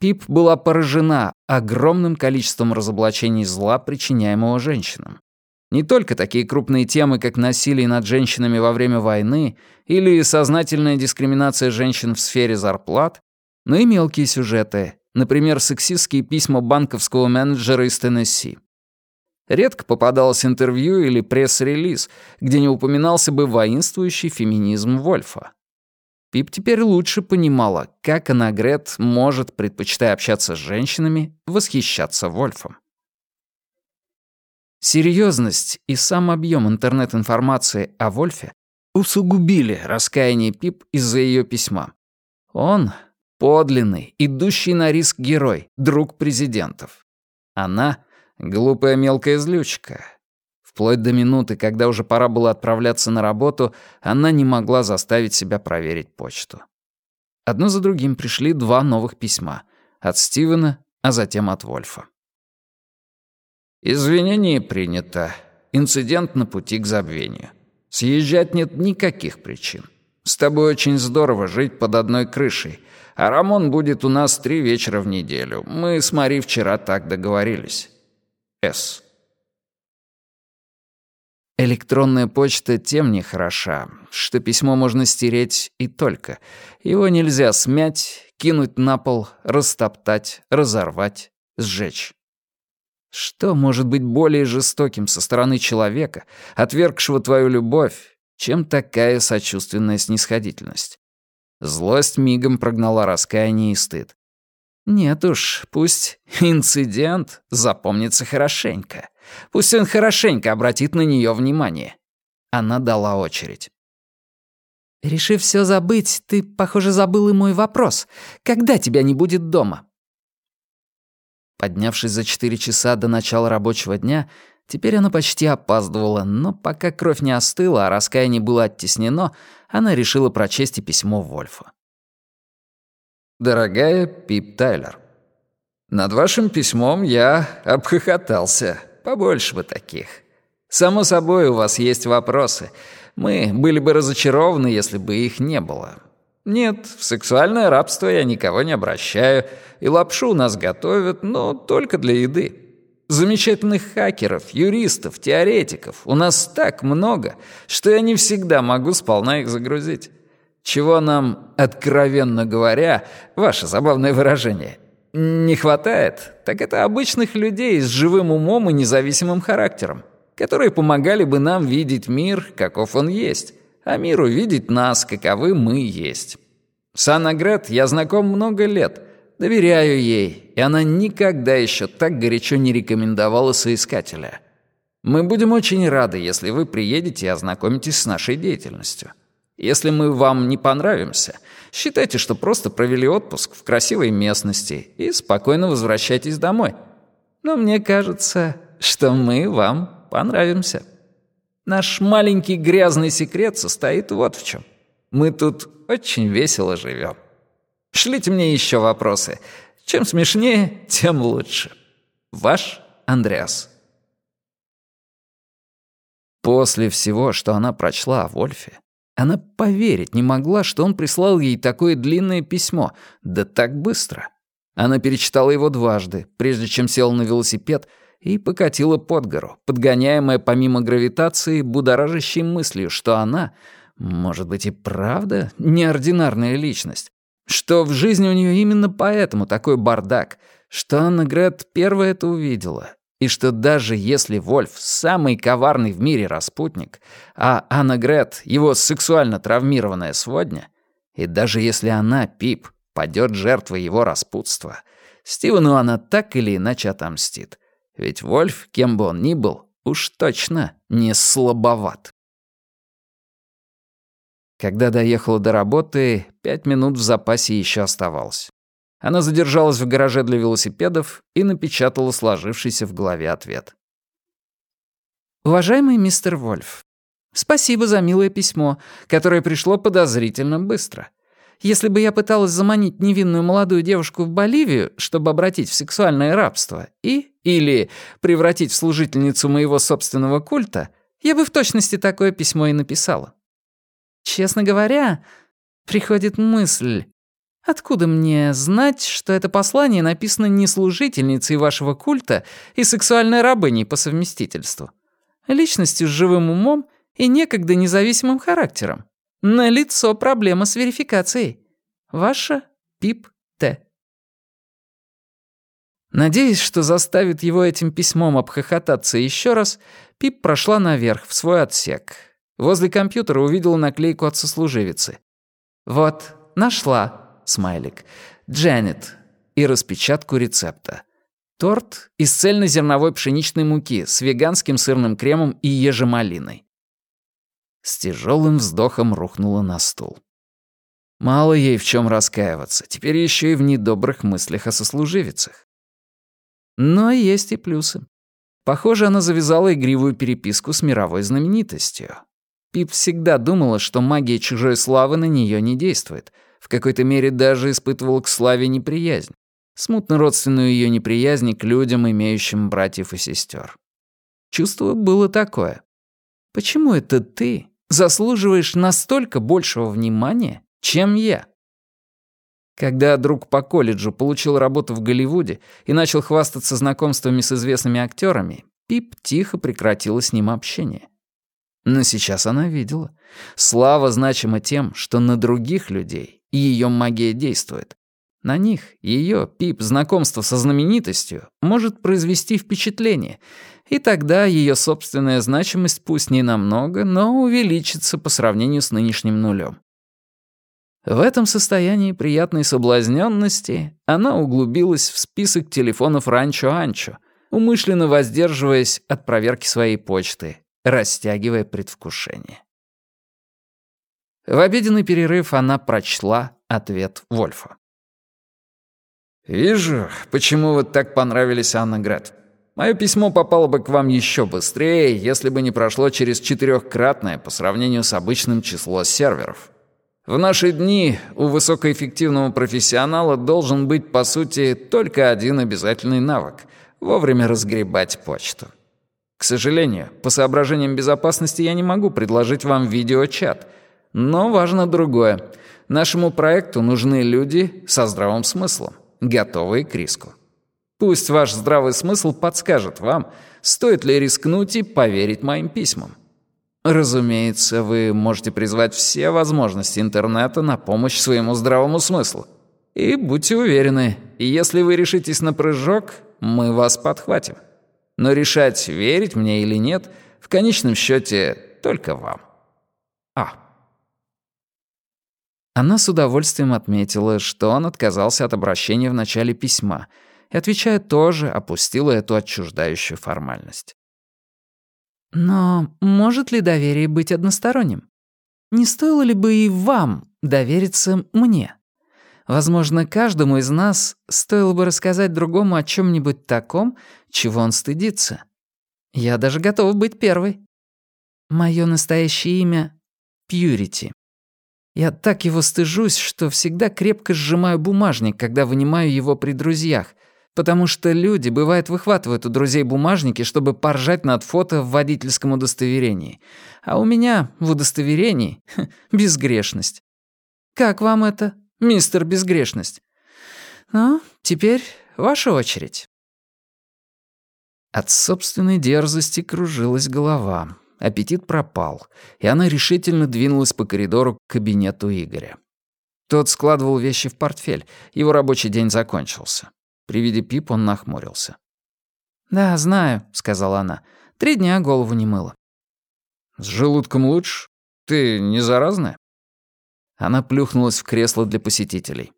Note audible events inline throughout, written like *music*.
Пип была поражена огромным количеством разоблачений зла, причиняемого женщинам. Не только такие крупные темы, как насилие над женщинами во время войны или сознательная дискриминация женщин в сфере зарплат, но и мелкие сюжеты, например, сексистские письма банковского менеджера из Теннесси. Редко попадалось интервью или пресс-релиз, где не упоминался бы воинствующий феминизм Вольфа. Пип теперь лучше понимала, как Анагрет может, предпочитая общаться с женщинами, восхищаться Вольфом. Серьезность и сам объем интернет-информации о Вольфе усугубили раскаяние Пип из-за ее письма. Он — подлинный, идущий на риск герой, друг президентов. Она — глупая мелкая злючка, Вплоть до минуты, когда уже пора было отправляться на работу, она не могла заставить себя проверить почту. Одно за другим пришли два новых письма. От Стивена, а затем от Вольфа. «Извинение принято. Инцидент на пути к забвению. Съезжать нет никаких причин. С тобой очень здорово жить под одной крышей, а Рамон будет у нас три вечера в неделю. Мы с Мари вчера так договорились. С. Электронная почта тем не хороша, что письмо можно стереть и только. Его нельзя смять, кинуть на пол, растоптать, разорвать, сжечь. Что может быть более жестоким со стороны человека, отвергшего твою любовь, чем такая сочувственная снисходительность? Злость мигом прогнала раскаяние и стыд. Нет уж, пусть *laughs* инцидент запомнится хорошенько. Пусть он хорошенько обратит на нее внимание. Она дала очередь. «Решив все забыть, ты, похоже, забыл и мой вопрос. Когда тебя не будет дома?» Поднявшись за четыре часа до начала рабочего дня, теперь она почти опаздывала, но пока кровь не остыла, а раскаяние было оттеснено, она решила прочесть и письмо Вольфа. «Дорогая Пип Тайлер, над вашим письмом я обхохотался. Побольше бы таких. Само собой, у вас есть вопросы. Мы были бы разочарованы, если бы их не было. Нет, в сексуальное рабство я никого не обращаю, и лапшу у нас готовят, но только для еды. Замечательных хакеров, юристов, теоретиков у нас так много, что я не всегда могу сполна их загрузить. Чего нам, откровенно говоря, ваше забавное выражение — не хватает, так это обычных людей с живым умом и независимым характером, которые помогали бы нам видеть мир, каков он есть, а миру видеть нас, каковы мы есть. С Анна Грет я знаком много лет, доверяю ей, и она никогда еще так горячо не рекомендовала соискателя. Мы будем очень рады, если вы приедете и ознакомитесь с нашей деятельностью. Если мы вам не понравимся, считайте, что просто провели отпуск в красивой местности и спокойно возвращайтесь домой. Но мне кажется, что мы вам понравимся. Наш маленький грязный секрет состоит вот в чем. Мы тут очень весело живем. Шлите мне еще вопросы. Чем смешнее, тем лучше. Ваш Андреас. После всего, что она прочла о Вольфе, она поверить не могла, что он прислал ей такое длинное письмо, да так быстро. Она перечитала его дважды, прежде чем села на велосипед и покатила под гору, подгоняемая помимо гравитации будоражащей мыслью, что она, может быть и правда, неординарная личность, что в жизни у нее именно поэтому такой бардак, что Анна Грет первая это увидела и что даже если Вольф — самый коварный в мире распутник, а Анна Грет — его сексуально травмированная сводня, и даже если она, Пип, падет жертвой его распутства, Стивену она так или иначе отомстит. Ведь Вольф, кем бы он ни был, уж точно не слабоват. Когда доехала до работы, пять минут в запасе еще оставалось. Она задержалась в гараже для велосипедов и напечатала сложившийся в голове ответ. «Уважаемый мистер Вольф, спасибо за милое письмо, которое пришло подозрительно быстро. Если бы я пыталась заманить невинную молодую девушку в Боливию, чтобы обратить в сексуальное рабство и или превратить в служительницу моего собственного культа, я бы в точности такое письмо и написала. Честно говоря, приходит мысль, Откуда мне знать, что это послание написано не служительницей вашего культа и сексуальной рабыней по совместительству? Личностью с живым умом и некогда независимым характером. На лицо проблема с верификацией. Ваша Пип Т. Надеясь, что заставит его этим письмом обхохотаться еще раз, Пип прошла наверх, в свой отсек. Возле компьютера увидела наклейку от сослуживицы. «Вот, нашла», — смайлик, «Дженнет» и распечатку рецепта. Торт из цельнозерновой пшеничной муки с веганским сырным кремом и ежемалиной. С тяжелым вздохом рухнула на стул. Мало ей в чем раскаиваться, теперь еще и в недобрых мыслях о сослуживицах. Но есть и плюсы. Похоже, она завязала игривую переписку с мировой знаменитостью. Пип всегда думала, что магия чужой славы на нее не действует. В какой-то мере даже испытывала к славе неприязнь. Смутно родственную ее неприязнь к людям, имеющим братьев и сестер. Чувство было такое. Почему это ты заслуживаешь настолько большего внимания, чем я? Когда друг по колледжу получил работу в Голливуде и начал хвастаться знакомствами с известными актерами, Пип тихо прекратила с ним общение. Но сейчас она видела. Слава значима тем, что на других людей ее магия действует. На них ее, Пип, знакомство со знаменитостью может произвести впечатление, и тогда ее собственная значимость пусть не намного, но увеличится по сравнению с нынешним нулем. В этом состоянии приятной соблазненности она углубилась в список телефонов Ранчо-Анчо, умышленно воздерживаясь от проверки своей почты, растягивая предвкушение. В обеденный перерыв она прочла ответ Вольфа. «Вижу, почему вы так понравились, Анна Грет. Мое письмо попало бы к вам еще быстрее, если бы не прошло через четырехкратное по сравнению с обычным число серверов. В наши дни у высокоэффективного профессионала должен быть, по сути, только один обязательный навык — вовремя разгребать почту. К сожалению, по соображениям безопасности я не могу предложить вам видеочат. Но важно другое. Нашему проекту нужны люди со здравым смыслом, готовые к риску. Пусть ваш здравый смысл подскажет вам, стоит ли рискнуть и поверить моим письмам. Разумеется, вы можете призвать все возможности интернета на помощь своему здравому смыслу. И будьте уверены, если вы решитесь на прыжок, мы вас подхватим. Но решать, верить мне или нет, в конечном счете только вам. А. Она с удовольствием отметила, что он отказался от обращения в начале письма, и, отвечая тоже, опустила эту отчуждающую формальность. Но может ли доверие быть односторонним? Не стоило ли бы и вам довериться мне? Возможно, каждому из нас стоило бы рассказать другому о чем нибудь таком, чего он стыдится. Я даже готова быть первой. Мое настоящее имя — Пьюрити. Я так его стыжусь, что всегда крепко сжимаю бумажник, когда вынимаю его при друзьях, потому что люди, бывает, выхватывают у друзей бумажники, чтобы поржать над фото в водительском удостоверении. А у меня в удостоверении *laughs* безгрешность. Как вам это, мистер Безгрешность? Ну, теперь ваша очередь. От собственной дерзости кружилась голова. Аппетит пропал, и она решительно двинулась по коридору к кабинету Игоря. Тот складывал вещи в портфель, его рабочий день закончился. При виде Пип он нахмурился. «Да, знаю», — сказала она. «Три дня голову не мыла». «С желудком лучше? Ты не заразная?» Она плюхнулась в кресло для посетителей.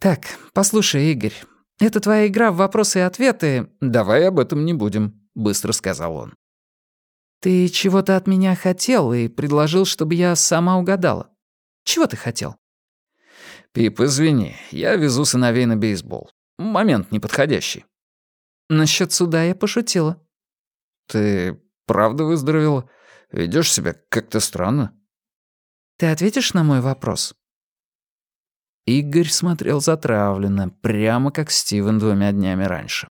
«Так, послушай, Игорь, это твоя игра в вопросы и ответы...» «Давай об этом не будем», — быстро сказал он. «Ты чего-то от меня хотел и предложил, чтобы я сама угадала. Чего ты хотел?» «Пип, извини, я везу сыновей на бейсбол. Момент неподходящий. Насчет суда я пошутила. Ты правда выздоровела? Ведёшь себя как-то странно. Ты ответишь на мой вопрос? Игорь смотрел затравленно, прямо как Стивен двумя днями раньше.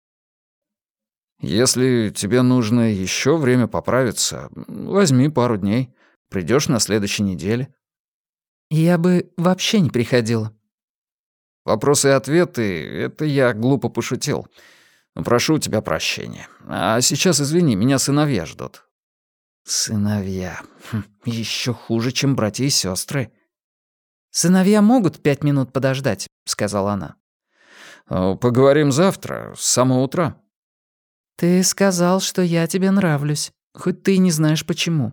«Если тебе нужно еще время поправиться, возьми пару дней. Придешь на следующей неделе». «Я бы вообще не приходила». Вопросы и ответы — это я глупо пошутил. Прошу у тебя прощения. А сейчас, извини, меня сыновья ждут». «Сыновья. Хм, еще хуже, чем братья и сестры. «Сыновья могут пять минут подождать», — сказала она. «Э, «Поговорим завтра, с самого утра». «Ты сказал, что я тебе нравлюсь, хоть ты и не знаешь почему.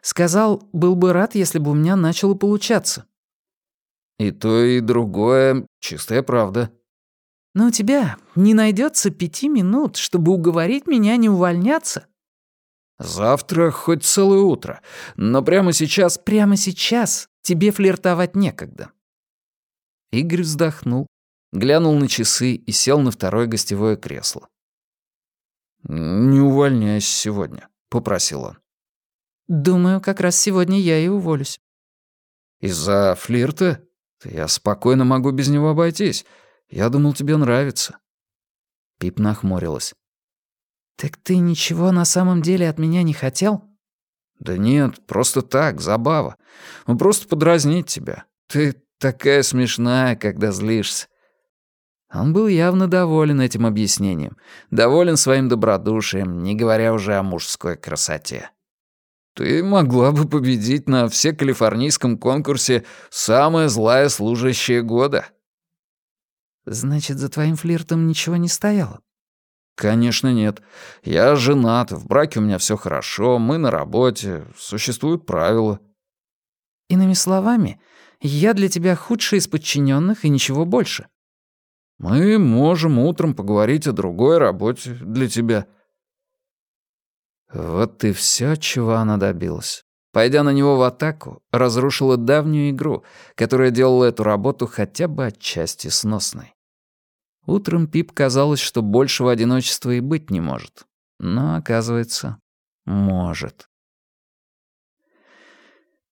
Сказал, был бы рад, если бы у меня начало получаться». «И то, и другое — чистая правда». «Но у тебя не найдется пяти минут, чтобы уговорить меня не увольняться?» «Завтра хоть целое утро, но прямо сейчас...» «Прямо сейчас тебе флиртовать некогда». Игорь вздохнул, глянул на часы и сел на второе гостевое кресло. «Не увольняйся сегодня», — попросил он. «Думаю, как раз сегодня я и уволюсь». «Из-за флирта? Я спокойно могу без него обойтись. Я думал, тебе нравится». Пип нахмурилась. «Так ты ничего на самом деле от меня не хотел?» «Да нет, просто так, забава. Ну, просто подразнить тебя. Ты такая смешная, когда злишься». Он был явно доволен этим объяснением, доволен своим добродушием, не говоря уже о мужской красоте. «Ты могла бы победить на всекалифорнийском конкурсе «Самая злая служащая года». «Значит, за твоим флиртом ничего не стояло?» «Конечно нет. Я женат, в браке у меня все хорошо, мы на работе, существуют правила». «Иными словами, я для тебя худший из подчиненных и ничего больше». «Мы можем утром поговорить о другой работе для тебя». Вот и все, чего она добилась. Пойдя на него в атаку, разрушила давнюю игру, которая делала эту работу хотя бы отчасти сносной. Утром Пип казалось, что большего одиночества и быть не может. Но, оказывается, может.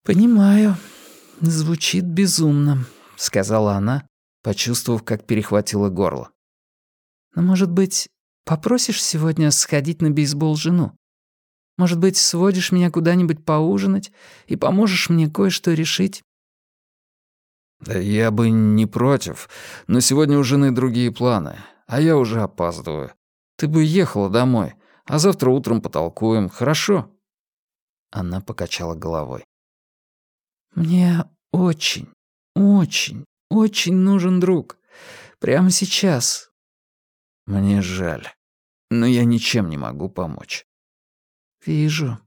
«Понимаю. Звучит безумно», — сказала она, почувствовав, как перехватило горло. «Но, может быть, попросишь сегодня сходить на бейсбол жену? Может быть, сводишь меня куда-нибудь поужинать и поможешь мне кое-что решить?» «Да я бы не против, но сегодня у жены другие планы, а я уже опаздываю. Ты бы ехала домой, а завтра утром потолкуем, хорошо?» Она покачала головой. «Мне очень, очень, очень нужен друг. Прямо сейчас». «Мне жаль, но я ничем не могу помочь». «Вижу».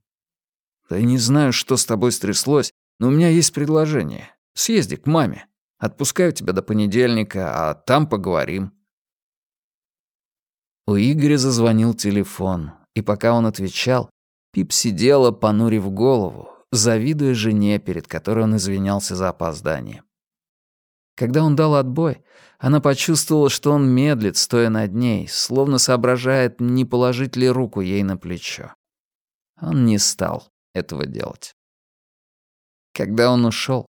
«Да не знаю, что с тобой стряслось, но у меня есть предложение. Съезди к маме. Отпускаю тебя до понедельника, а там поговорим». У Игоря зазвонил телефон, и пока он отвечал, Пип сидела, понурив голову, завидуя жене, перед которой он извинялся за опоздание. Когда он дал отбой, она почувствовала, что он медлит, стоя над ней, словно соображает, не положить ли руку ей на плечо. Он не стал этого делать. Когда он ушел,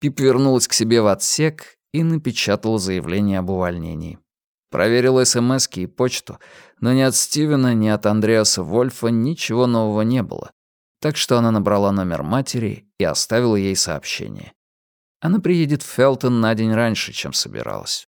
Пип вернулась к себе в отсек и напечатала заявление об увольнении. Проверила смс и почту, но ни от Стивена, ни от Андреаса Вольфа ничего нового не было. Так что она набрала номер матери и оставила ей сообщение. Она приедет в Фелтон на день раньше, чем собиралась.